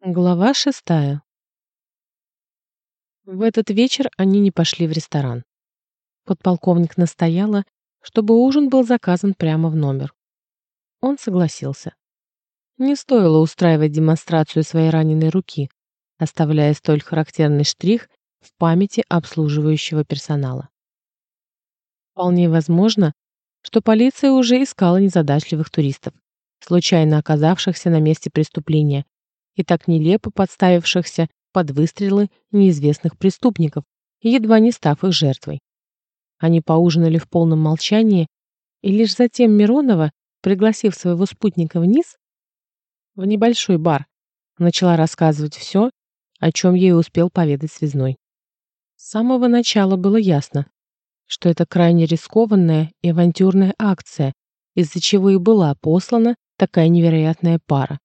Глава шестая. В этот вечер они не пошли в ресторан. Подполковник настояла, чтобы ужин был заказан прямо в номер. Он согласился. Не стоило устраивать демонстрацию своей раненой руки, оставляя столь характерный штрих в памяти обслуживающего персонала. Вполне возможно, что полиция уже искала незадачливых туристов, случайно оказавшихся на месте преступления и так нелепо подставившихся под выстрелы неизвестных преступников, едва не став их жертвой. Они поужинали в полном молчании, и лишь затем Миронова, пригласив своего спутника вниз, в небольшой бар, начала рассказывать все, о чем ей успел поведать связной. С самого начала было ясно, что это крайне рискованная и авантюрная акция, из-за чего и была послана такая невероятная пара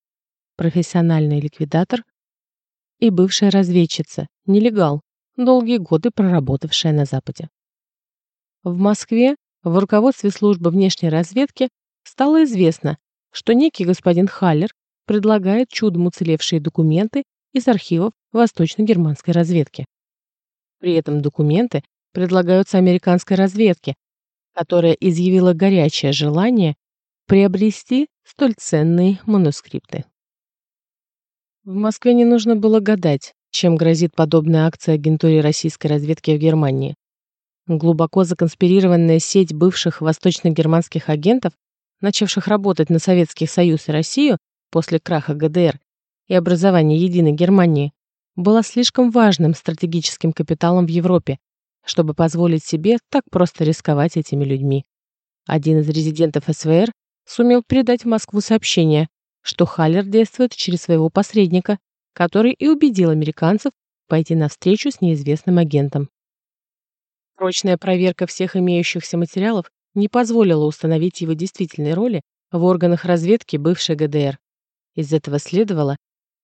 профессиональный ликвидатор и бывшая разведчица, нелегал, долгие годы проработавшая на Западе. В Москве в руководстве службы внешней разведки стало известно, что некий господин Халлер предлагает чудом уцелевшие документы из архивов восточно-германской разведки. При этом документы предлагаются американской разведке, которая изъявила горячее желание приобрести столь ценные манускрипты. В Москве не нужно было гадать, чем грозит подобная акция агентуре российской разведки в Германии. Глубоко законспирированная сеть бывших восточно-германских агентов, начавших работать на Советский Союз и Россию после краха ГДР и образования Единой Германии, была слишком важным стратегическим капиталом в Европе, чтобы позволить себе так просто рисковать этими людьми. Один из резидентов СВР сумел передать в Москву сообщение, что Халлер действует через своего посредника, который и убедил американцев пойти навстречу с неизвестным агентом. Прочная проверка всех имеющихся материалов не позволила установить его действительной роли в органах разведки бывшей ГДР. Из этого следовало,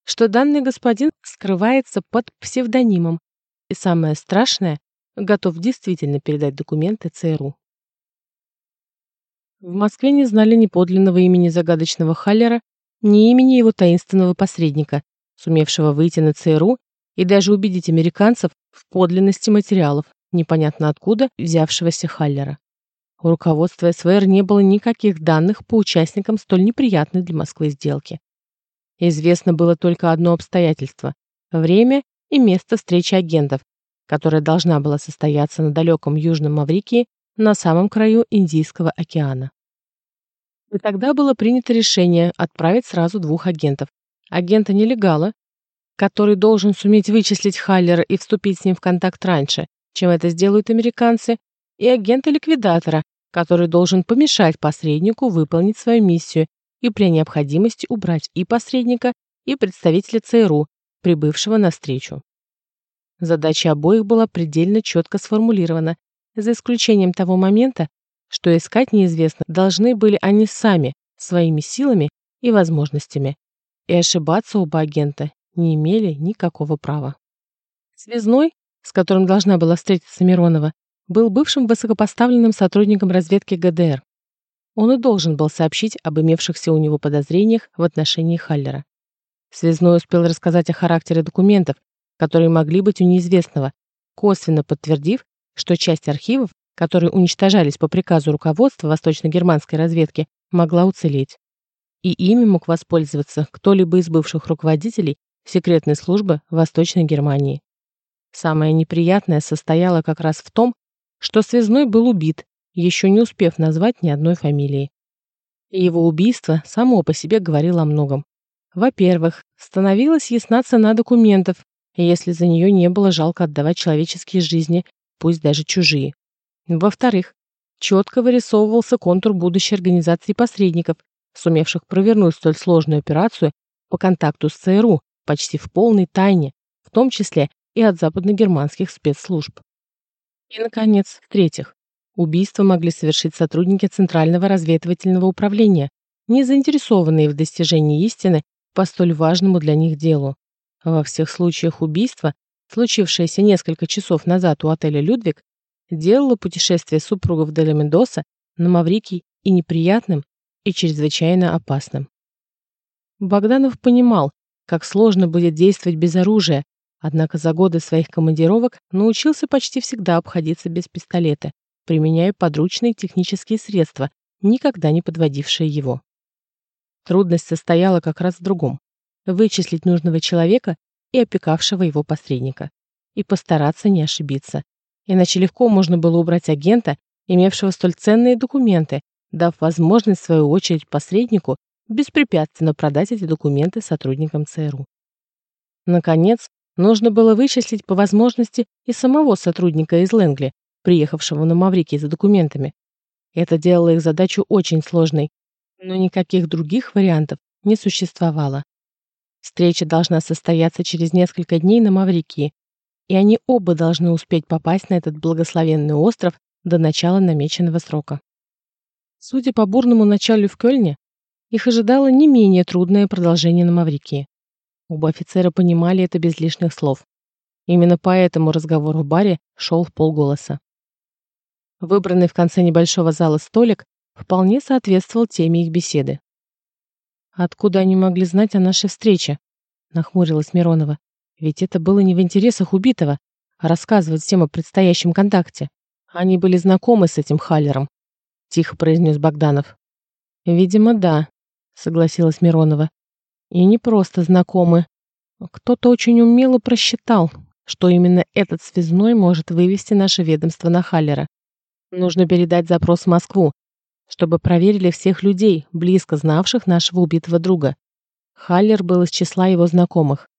что данный господин скрывается под псевдонимом и, самое страшное, готов действительно передать документы ЦРУ. В Москве не знали ни подлинного имени загадочного Халлера, ни имени его таинственного посредника, сумевшего выйти на ЦРУ и даже убедить американцев в подлинности материалов, непонятно откуда взявшегося Халлера. У руководства СВР не было никаких данных по участникам столь неприятной для Москвы сделки. Известно было только одно обстоятельство – время и место встречи агентов, которая должна была состояться на далеком Южном Маврикии на самом краю Индийского океана. И тогда было принято решение отправить сразу двух агентов. Агента-нелегала, который должен суметь вычислить Халлера и вступить с ним в контакт раньше, чем это сделают американцы, и агента-ликвидатора, который должен помешать посреднику выполнить свою миссию и при необходимости убрать и посредника, и представителя ЦРУ, прибывшего на встречу. Задача обоих была предельно четко сформулирована, за исключением того момента, что искать неизвестно должны были они сами, своими силами и возможностями. И ошибаться оба агента не имели никакого права. Связной, с которым должна была встретиться Миронова, был бывшим высокопоставленным сотрудником разведки ГДР. Он и должен был сообщить об имевшихся у него подозрениях в отношении Халлера. Связной успел рассказать о характере документов, которые могли быть у неизвестного, косвенно подтвердив, что часть архивов которые уничтожались по приказу руководства восточно-германской разведки, могла уцелеть. И ими мог воспользоваться кто-либо из бывших руководителей секретной службы Восточной Германии. Самое неприятное состояло как раз в том, что связной был убит, еще не успев назвать ни одной фамилии. Его убийство само по себе говорило о многом. Во-первых, становилась ясна цена документов, если за нее не было жалко отдавать человеческие жизни, пусть даже чужие. Во-вторых, четко вырисовывался контур будущей организации посредников, сумевших провернуть столь сложную операцию по контакту с ЦРУ почти в полной тайне, в том числе и от западно-германских спецслужб. И, наконец, в-третьих, убийство могли совершить сотрудники Центрального разведывательного управления, не заинтересованные в достижении истины по столь важному для них делу. Во всех случаях убийства, случившееся несколько часов назад у отеля «Людвиг», делала путешествие супругов Деля Мендоса на Маврикий и неприятным, и чрезвычайно опасным. Богданов понимал, как сложно будет действовать без оружия, однако за годы своих командировок научился почти всегда обходиться без пистолета, применяя подручные технические средства, никогда не подводившие его. Трудность состояла как раз в другом – вычислить нужного человека и опекавшего его посредника, и постараться не ошибиться, иначе легко можно было убрать агента, имевшего столь ценные документы, дав возможность, в свою очередь, посреднику беспрепятственно продать эти документы сотрудникам ЦРУ. Наконец, нужно было вычислить по возможности и самого сотрудника из Лэнгли, приехавшего на Маврикий за документами. Это делало их задачу очень сложной, но никаких других вариантов не существовало. Встреча должна состояться через несколько дней на Маврикии, и они оба должны успеть попасть на этот благословенный остров до начала намеченного срока. Судя по бурному началу в Кёльне, их ожидало не менее трудное продолжение на Маврикии. Оба офицера понимали это без лишних слов. Именно поэтому разговор в баре шел в полголоса. Выбранный в конце небольшого зала столик вполне соответствовал теме их беседы. «Откуда они могли знать о нашей встрече?» — нахмурилась Миронова. «Ведь это было не в интересах убитого, а рассказывать всем о предстоящем контакте. Они были знакомы с этим Халлером», — тихо произнес Богданов. «Видимо, да», — согласилась Миронова. «И не просто знакомы. Кто-то очень умело просчитал, что именно этот связной может вывести наше ведомство на Халлера. Нужно передать запрос в Москву, чтобы проверили всех людей, близко знавших нашего убитого друга. Халлер был из числа его знакомых.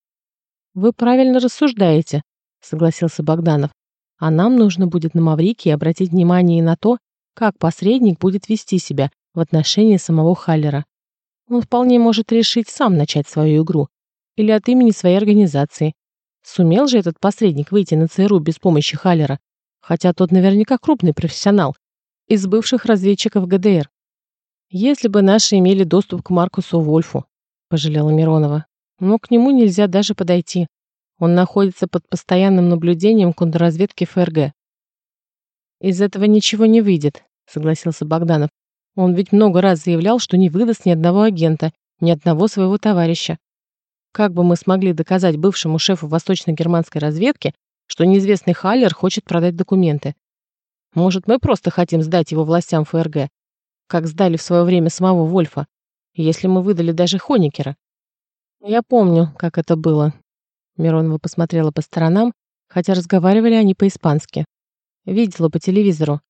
«Вы правильно рассуждаете», — согласился Богданов. «А нам нужно будет на Маврике обратить внимание и на то, как посредник будет вести себя в отношении самого Халлера. Он вполне может решить сам начать свою игру или от имени своей организации. Сумел же этот посредник выйти на ЦРУ без помощи Халлера, хотя тот наверняка крупный профессионал, из бывших разведчиков ГДР. Если бы наши имели доступ к Маркусу Вольфу, пожалела Миронова, но к нему нельзя даже подойти. Он находится под постоянным наблюдением контрразведки ФРГ. Из этого ничего не выйдет, согласился Богданов. Он ведь много раз заявлял, что не выдаст ни одного агента, ни одного своего товарища. Как бы мы смогли доказать бывшему шефу восточно-германской разведки, что неизвестный Халлер хочет продать документы? Может, мы просто хотим сдать его властям ФРГ, как сдали в свое время самого Вольфа, если мы выдали даже Хоникера. Я помню, как это было. Миронова посмотрела по сторонам, хотя разговаривали они по-испански. Видела по телевизору.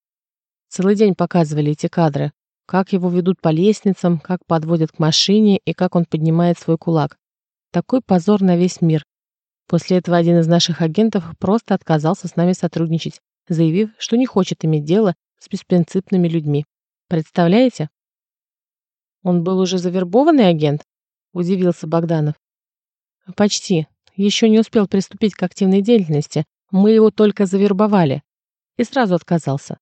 Целый день показывали эти кадры. Как его ведут по лестницам, как подводят к машине и как он поднимает свой кулак. Такой позор на весь мир. После этого один из наших агентов просто отказался с нами сотрудничать, заявив, что не хочет иметь дело с беспринципными людьми. Представляете? Он был уже завербованный агент? Удивился Богданов. Почти. Еще не успел приступить к активной деятельности. Мы его только завербовали. И сразу отказался.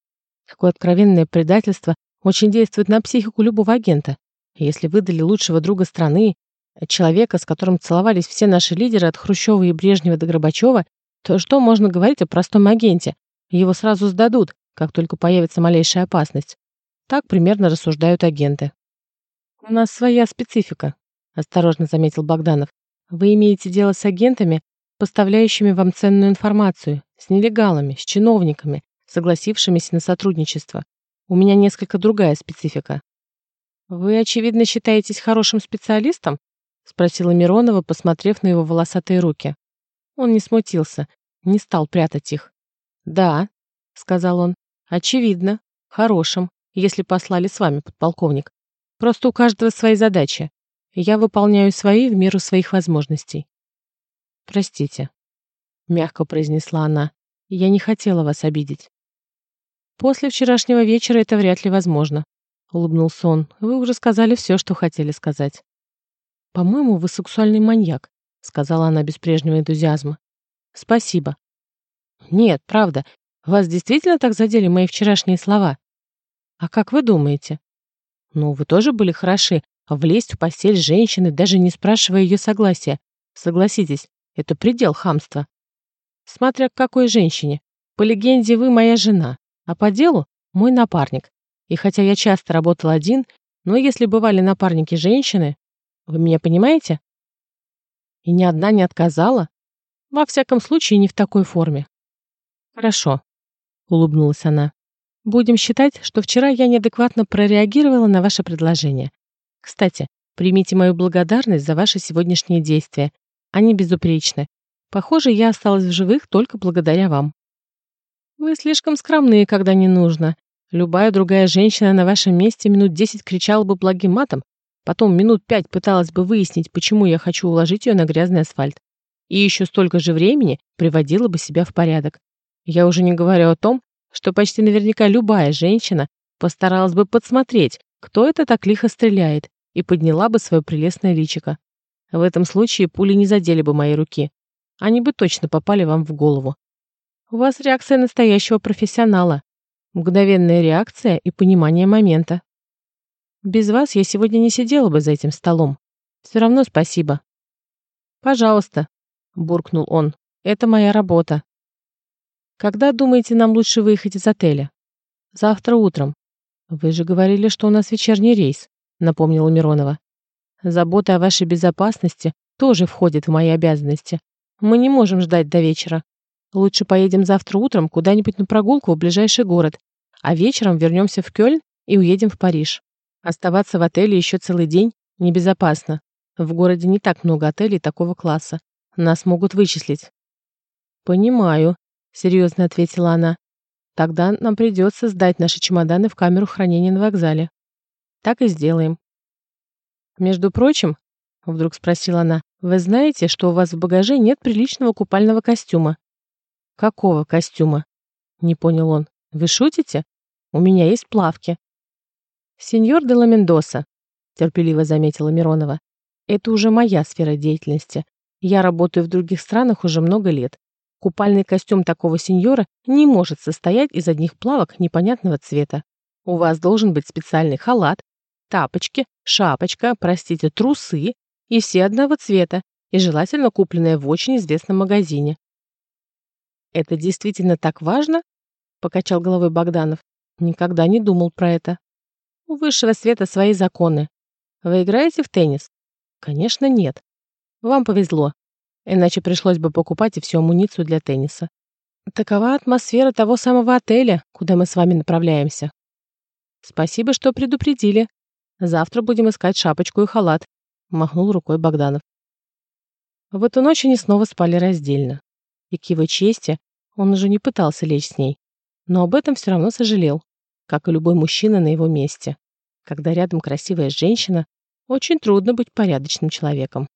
Такое откровенное предательство очень действует на психику любого агента. Если выдали лучшего друга страны, человека, с которым целовались все наши лидеры от Хрущева и Брежнева до Горбачева, то что можно говорить о простом агенте, его сразу сдадут, как только появится малейшая опасность. Так примерно рассуждают агенты. «У нас своя специфика», — осторожно заметил Богданов. «Вы имеете дело с агентами, поставляющими вам ценную информацию, с нелегалами, с чиновниками, согласившимися на сотрудничество. У меня несколько другая специфика». «Вы, очевидно, считаетесь хорошим специалистом?» — спросила Миронова, посмотрев на его волосатые руки. Он не смутился, не стал прятать их. «Да», — сказал он, — «очевидно, хорошим, если послали с вами, подполковник. Просто у каждого свои задачи. Я выполняю свои в меру своих возможностей». «Простите», — мягко произнесла она, — «я не хотела вас обидеть». «После вчерашнего вечера это вряд ли возможно», — улыбнулся он. «Вы уже сказали все, что хотели сказать». «По-моему, вы сексуальный маньяк», — сказала она без прежнего энтузиазма. «Спасибо», нет, правда. Вас действительно так задели мои вчерашние слова? А как вы думаете? Ну, вы тоже были хороши. Влезть в постель с женщиной, даже не спрашивая ее согласия. Согласитесь, это предел хамства. Смотря к какой женщине. По легенде, вы моя жена, а по делу мой напарник. И хотя я часто работал один, но если бывали напарники женщины, вы меня понимаете? И ни одна не отказала? Во всяком случае, не в такой форме. Хорошо, улыбнулась она. Будем считать, что вчера я неадекватно прореагировала на ваше предложение. Кстати, примите мою благодарность за ваши сегодняшние действия. Они безупречны. Похоже, я осталась в живых только благодаря вам. Вы слишком скромные, когда не нужно. Любая другая женщина на вашем месте минут десять кричала бы благим матом, потом минут пять пыталась бы выяснить, почему я хочу уложить ее на грязный асфальт. И еще столько же времени приводила бы себя в порядок. Я уже не говорю о том, что почти наверняка любая женщина постаралась бы подсмотреть, кто это так лихо стреляет, и подняла бы свое прелестное личико. В этом случае пули не задели бы мои руки. Они бы точно попали вам в голову. У вас реакция настоящего профессионала. Мгновенная реакция и понимание момента. Без вас я сегодня не сидела бы за этим столом. Все равно спасибо. Пожалуйста, буркнул он. Это моя работа. Когда думаете, нам лучше выехать из отеля? Завтра утром. Вы же говорили, что у нас вечерний рейс, напомнила Миронова. Забота о вашей безопасности тоже входит в мои обязанности. Мы не можем ждать до вечера. Лучше поедем завтра утром куда-нибудь на прогулку в ближайший город, а вечером вернемся в Кёльн и уедем в Париж. Оставаться в отеле еще целый день небезопасно. В городе не так много отелей такого класса. Нас могут вычислить. Понимаю, серьезно ответила она. Тогда нам придется сдать наши чемоданы в камеру хранения на вокзале. Так и сделаем. Между прочим, вдруг спросила она, вы знаете, что у вас в багаже нет приличного купального костюма? Какого костюма? Не понял он. Вы шутите? У меня есть плавки. Сеньор де ла Мендоса, терпеливо заметила Миронова. Это уже моя сфера деятельности. Я работаю в других странах уже много лет. Купальный костюм такого сеньора не может состоять из одних плавок непонятного цвета. У вас должен быть специальный халат, тапочки, шапочка, простите, трусы и все одного цвета, и желательно купленные в очень известном магазине. «Это действительно так важно?» — покачал головой Богданов. «Никогда не думал про это. У высшего света свои законы. Вы играете в теннис?» «Конечно, нет. Вам повезло. Иначе пришлось бы покупать и всю амуницию для тенниса. Такова атмосфера того самого отеля, куда мы с вами направляемся. Спасибо, что предупредили. Завтра будем искать шапочку и халат, махнул рукой Богданов. В эту ночь они снова спали раздельно. И к его чести он уже не пытался лечь с ней, но об этом все равно сожалел, как и любой мужчина на его месте. Когда рядом красивая женщина, очень трудно быть порядочным человеком.